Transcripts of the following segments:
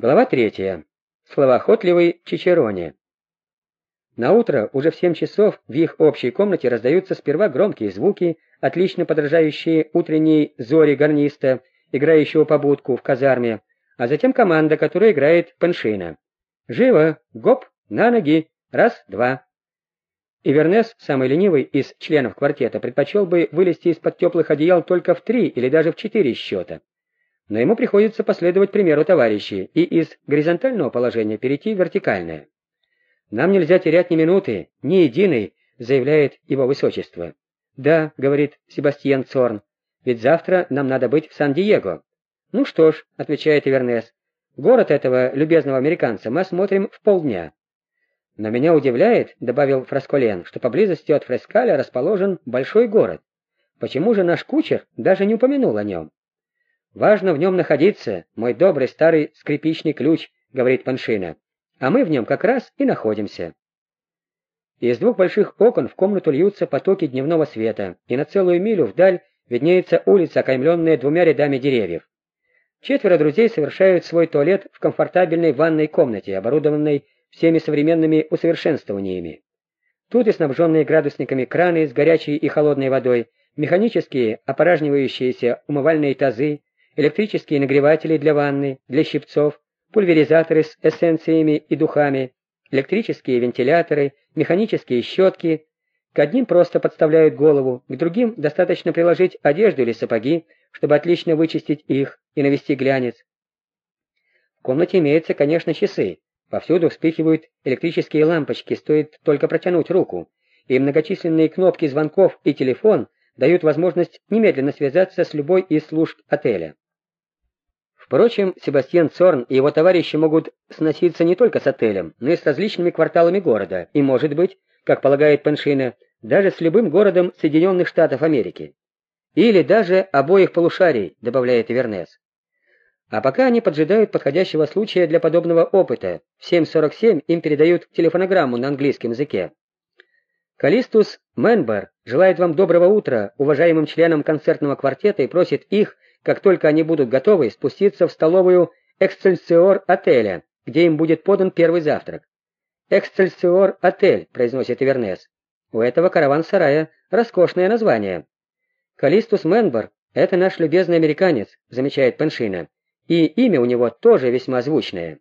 Глава третья. Словоохотливый Чичероне. На утро уже в семь часов в их общей комнате раздаются сперва громкие звуки, отлично подражающие утренней зоре гарниста, играющего по будку в казарме, а затем команда, которая играет паншина. «Живо! Гоп! На ноги! Раз, два!» Ивернес, самый ленивый из членов квартета, предпочел бы вылезти из-под теплых одеял только в три или даже в четыре счета но ему приходится последовать примеру товарищей и из горизонтального положения перейти в вертикальное. «Нам нельзя терять ни минуты, ни единой», — заявляет его высочество. «Да», — говорит Себастьян Цорн, — «ведь завтра нам надо быть в Сан-Диего». «Ну что ж», — отвечает Ивернес, — «город этого любезного американца мы осмотрим в полдня». «Но меня удивляет», — добавил Фрасколен, — «что поблизости от Фрескаля расположен большой город. Почему же наш кучер даже не упомянул о нем?» «Важно в нем находиться, мой добрый старый скрипичный ключ», — говорит Паншина. «А мы в нем как раз и находимся». Из двух больших окон в комнату льются потоки дневного света, и на целую милю вдаль виднеется улица, окаймленная двумя рядами деревьев. Четверо друзей совершают свой туалет в комфортабельной ванной комнате, оборудованной всеми современными усовершенствованиями. Тут и снабженные градусниками краны с горячей и холодной водой, механические опоражнивающиеся умывальные тазы, электрические нагреватели для ванны, для щипцов, пульверизаторы с эссенциями и духами, электрические вентиляторы, механические щетки. К одним просто подставляют голову, к другим достаточно приложить одежду или сапоги, чтобы отлично вычистить их и навести глянец. В комнате имеются, конечно, часы. Повсюду вспыхивают электрические лампочки, стоит только протянуть руку. И многочисленные кнопки звонков и телефон дают возможность немедленно связаться с любой из служб отеля. Впрочем, Себастьян Цорн и его товарищи могут сноситься не только с отелем, но и с различными кварталами города, и, может быть, как полагает Пеншина, даже с любым городом Соединенных Штатов Америки. Или даже обоих полушарий, добавляет Вернес. А пока они поджидают подходящего случая для подобного опыта, в 7.47 им передают телефонограмму на английском языке. Калистус Менбер желает вам доброго утра, уважаемым членам концертного квартета, и просит их как только они будут готовы, спуститься в столовую «Эксцельсиор отеля», где им будет подан первый завтрак. «Эксцельсиор отель», — произносит Ивернес. У этого караван-сарая роскошное название. Калистус Менбор — это наш любезный американец, замечает Паншина, и имя у него тоже весьма звучное.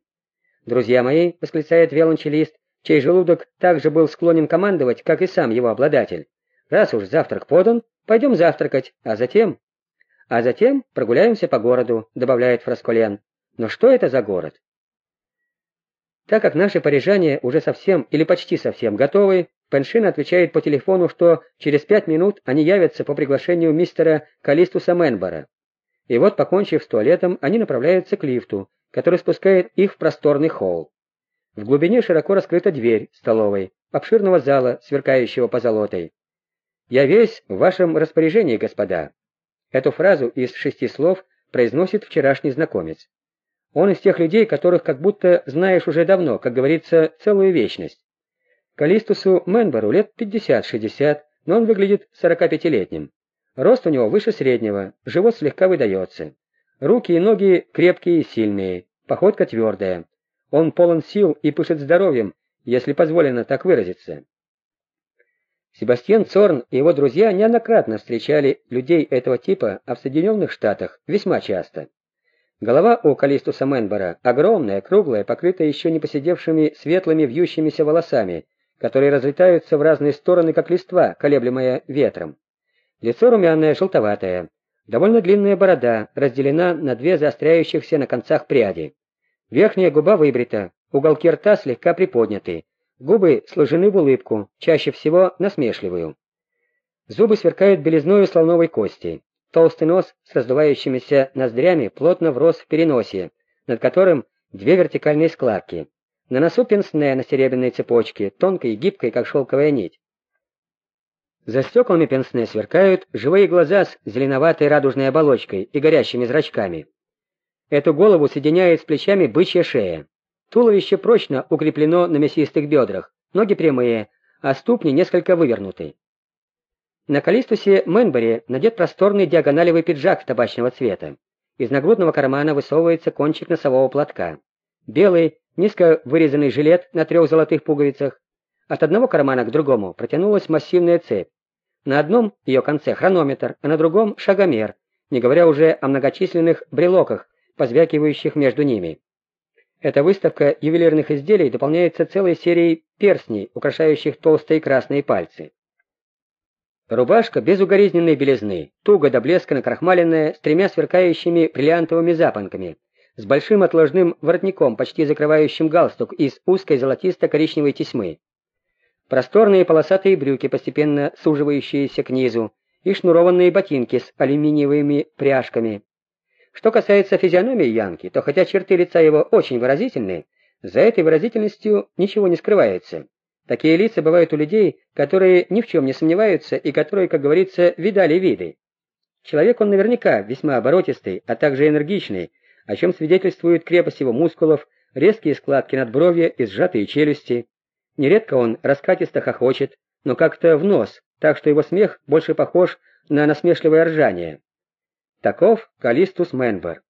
«Друзья мои», — восклицает виолончелист, чей желудок также был склонен командовать, как и сам его обладатель. «Раз уж завтрак подан, пойдем завтракать, а затем...» А затем прогуляемся по городу, добавляет Фрасколен. Но что это за город? Так как наши парижане уже совсем или почти совсем готовы, Пеншин отвечает по телефону, что через пять минут они явятся по приглашению мистера Калистуса Менбора. И вот, покончив с туалетом, они направляются к лифту, который спускает их в просторный холл. В глубине широко раскрыта дверь столовой, обширного зала, сверкающего позолотой. «Я весь в вашем распоряжении, господа. Эту фразу из шести слов произносит вчерашний знакомец. Он из тех людей, которых как будто знаешь уже давно, как говорится, целую вечность. Калистусу Менбору лет 50-60, но он выглядит 45-летним. Рост у него выше среднего, живот слегка выдается. Руки и ноги крепкие и сильные, походка твердая. Он полон сил и пышет здоровьем, если позволено так выразиться. Себастьян Цорн и его друзья неоднократно встречали людей этого типа, а в Соединенных Штатах весьма часто. Голова у Калистуса Менбора огромная, круглая, покрытая еще не поседевшими светлыми вьющимися волосами, которые разлетаются в разные стороны, как листва, колеблемая ветром. Лицо румяное, желтоватое. Довольно длинная борода, разделена на две заостряющихся на концах пряди. Верхняя губа выбрита, уголки рта слегка приподняты, Губы сложены в улыбку, чаще всего насмешливую. Зубы сверкают белизною слоновой кости. Толстый нос с раздувающимися ноздрями плотно врос в переносе, над которым две вертикальные складки. На носу пенсне на серебряной цепочке, тонкой и гибкой, как шелковая нить. За стеклами пенсне сверкают живые глаза с зеленоватой радужной оболочкой и горящими зрачками. Эту голову соединяет с плечами бычья шея. Туловище прочно укреплено на мясистых бедрах, ноги прямые, а ступни несколько вывернуты. На Калистусе Мэнбери надет просторный диагоналевый пиджак табачного цвета. Из нагрудного кармана высовывается кончик носового платка. белый, низко вырезанный жилет на трех золотых пуговицах. От одного кармана к другому протянулась массивная цепь. На одном ее конце хронометр, а на другом шагомер, не говоря уже о многочисленных брелоках, позвякивающих между ними. Эта выставка ювелирных изделий дополняется целой серией перстней, украшающих толстые красные пальцы. Рубашка без угоризненной белизны, туго до блеска накрахмаленная, с тремя сверкающими бриллиантовыми запонками, с большим отложным воротником, почти закрывающим галстук из узкой золотисто-коричневой тесьмы. Просторные полосатые брюки, постепенно суживающиеся к низу, и шнурованные ботинки с алюминиевыми пряжками. Что касается физиономии Янки, то хотя черты лица его очень выразительны, за этой выразительностью ничего не скрывается. Такие лица бывают у людей, которые ни в чем не сомневаются и которые, как говорится, видали виды. Человек он наверняка весьма оборотистый, а также энергичный, о чем свидетельствует крепость его мускулов, резкие складки над бровью и сжатые челюсти. Нередко он раскатисто хохочет, но как-то в нос, так что его смех больше похож на насмешливое ржание. Таков Калистус Менбер.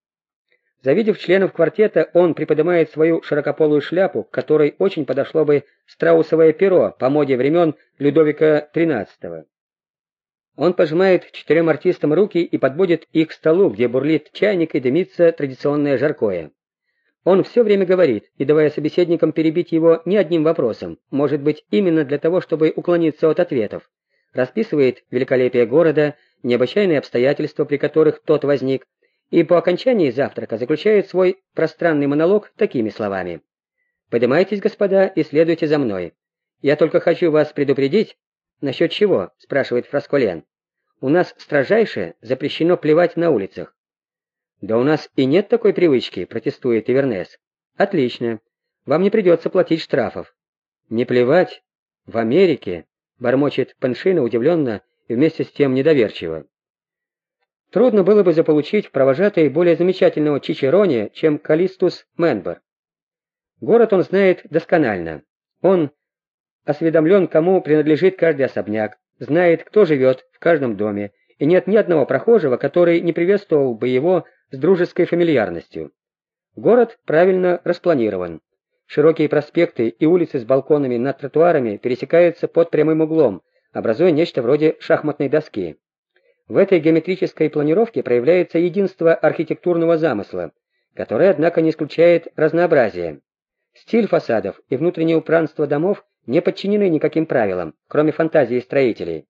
Завидев членов квартета, он приподнимает свою широкополую шляпу, которой очень подошло бы страусовое перо по моде времен Людовика XIII. Он пожимает четырем артистам руки и подводит их к столу, где бурлит чайник и дымится традиционное жаркое. Он все время говорит, не давая собеседникам перебить его ни одним вопросом, может быть, именно для того, чтобы уклониться от ответов. Расписывает великолепие города, необычайные обстоятельства, при которых тот возник, и по окончании завтрака заключает свой пространный монолог такими словами. «Поднимайтесь, господа, и следуйте за мной. Я только хочу вас предупредить...» «Насчет чего?» — спрашивает Фрасколен. «У нас строжайше запрещено плевать на улицах». «Да у нас и нет такой привычки», — протестует Ивернес. «Отлично. Вам не придется платить штрафов». «Не плевать? В Америке?» — бормочет Паншина удивленно и вместе с тем недоверчиво. Трудно было бы заполучить в более замечательного Чичероне, чем Калистус Менбер. Город он знает досконально. Он осведомлен, кому принадлежит каждый особняк, знает, кто живет в каждом доме, и нет ни одного прохожего, который не приветствовал бы его с дружеской фамильярностью. Город правильно распланирован. Широкие проспекты и улицы с балконами над тротуарами пересекаются под прямым углом, образуя нечто вроде шахматной доски. В этой геометрической планировке проявляется единство архитектурного замысла, которое, однако, не исключает разнообразия. Стиль фасадов и внутреннее убранство домов не подчинены никаким правилам, кроме фантазии строителей.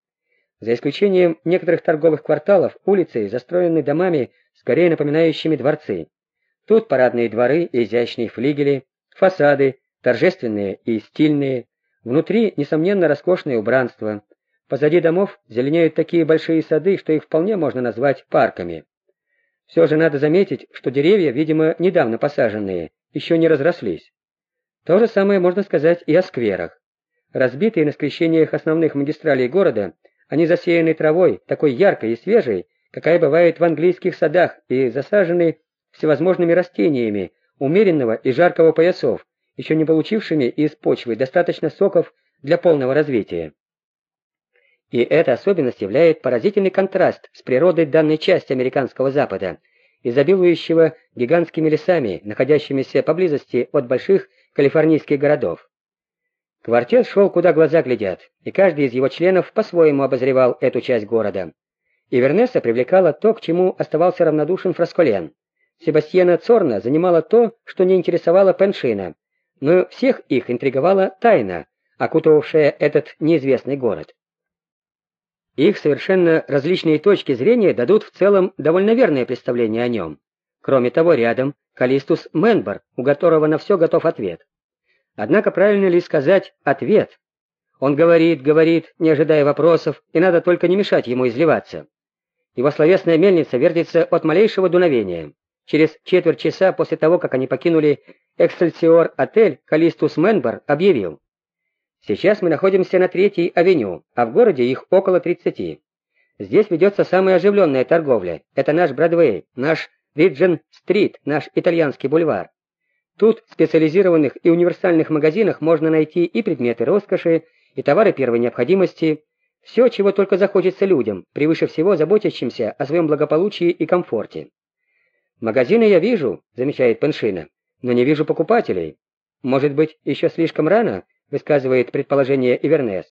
За исключением некоторых торговых кварталов, улицы застроены домами, скорее напоминающими дворцы. Тут парадные дворы и изящные флигели, фасады, торжественные и стильные, внутри, несомненно, роскошное убранство, Позади домов зеленеют такие большие сады, что их вполне можно назвать парками. Все же надо заметить, что деревья, видимо, недавно посаженные, еще не разрослись. То же самое можно сказать и о скверах. Разбитые на скрещениях основных магистралей города, они засеяны травой, такой яркой и свежей, какая бывает в английских садах, и засажены всевозможными растениями умеренного и жаркого поясов, еще не получившими из почвы достаточно соков для полного развития. И эта особенность являет поразительный контраст с природой данной части американского Запада, изобилующего гигантскими лесами, находящимися поблизости от больших калифорнийских городов. Квартет шел, куда глаза глядят, и каждый из его членов по-своему обозревал эту часть города. И Вернеса привлекало то, к чему оставался равнодушен Фрасколен. Себастьяна Цорна занимала то, что не интересовало Пеншина, но всех их интриговала тайна, окутывавшая этот неизвестный город. Их совершенно различные точки зрения дадут в целом довольно верное представление о нем. Кроме того, рядом Калистус Менбар, у которого на все готов ответ. Однако правильно ли сказать «ответ»? Он говорит, говорит, не ожидая вопросов, и надо только не мешать ему изливаться. Его словесная мельница вертится от малейшего дуновения. Через четверть часа после того, как они покинули Эксельсиор-отель, Калистус Менбар объявил. Сейчас мы находимся на Третьей авеню, а в городе их около 30. Здесь ведется самая оживленная торговля. Это наш Бродвей, наш Риджен-стрит, наш итальянский бульвар. Тут в специализированных и универсальных магазинах можно найти и предметы роскоши, и товары первой необходимости, все, чего только захочется людям, превыше всего заботящимся о своем благополучии и комфорте. «Магазины я вижу», — замечает Пеншина, — но не вижу покупателей. Может быть, еще слишком рано, высказывает предположение Ивернес.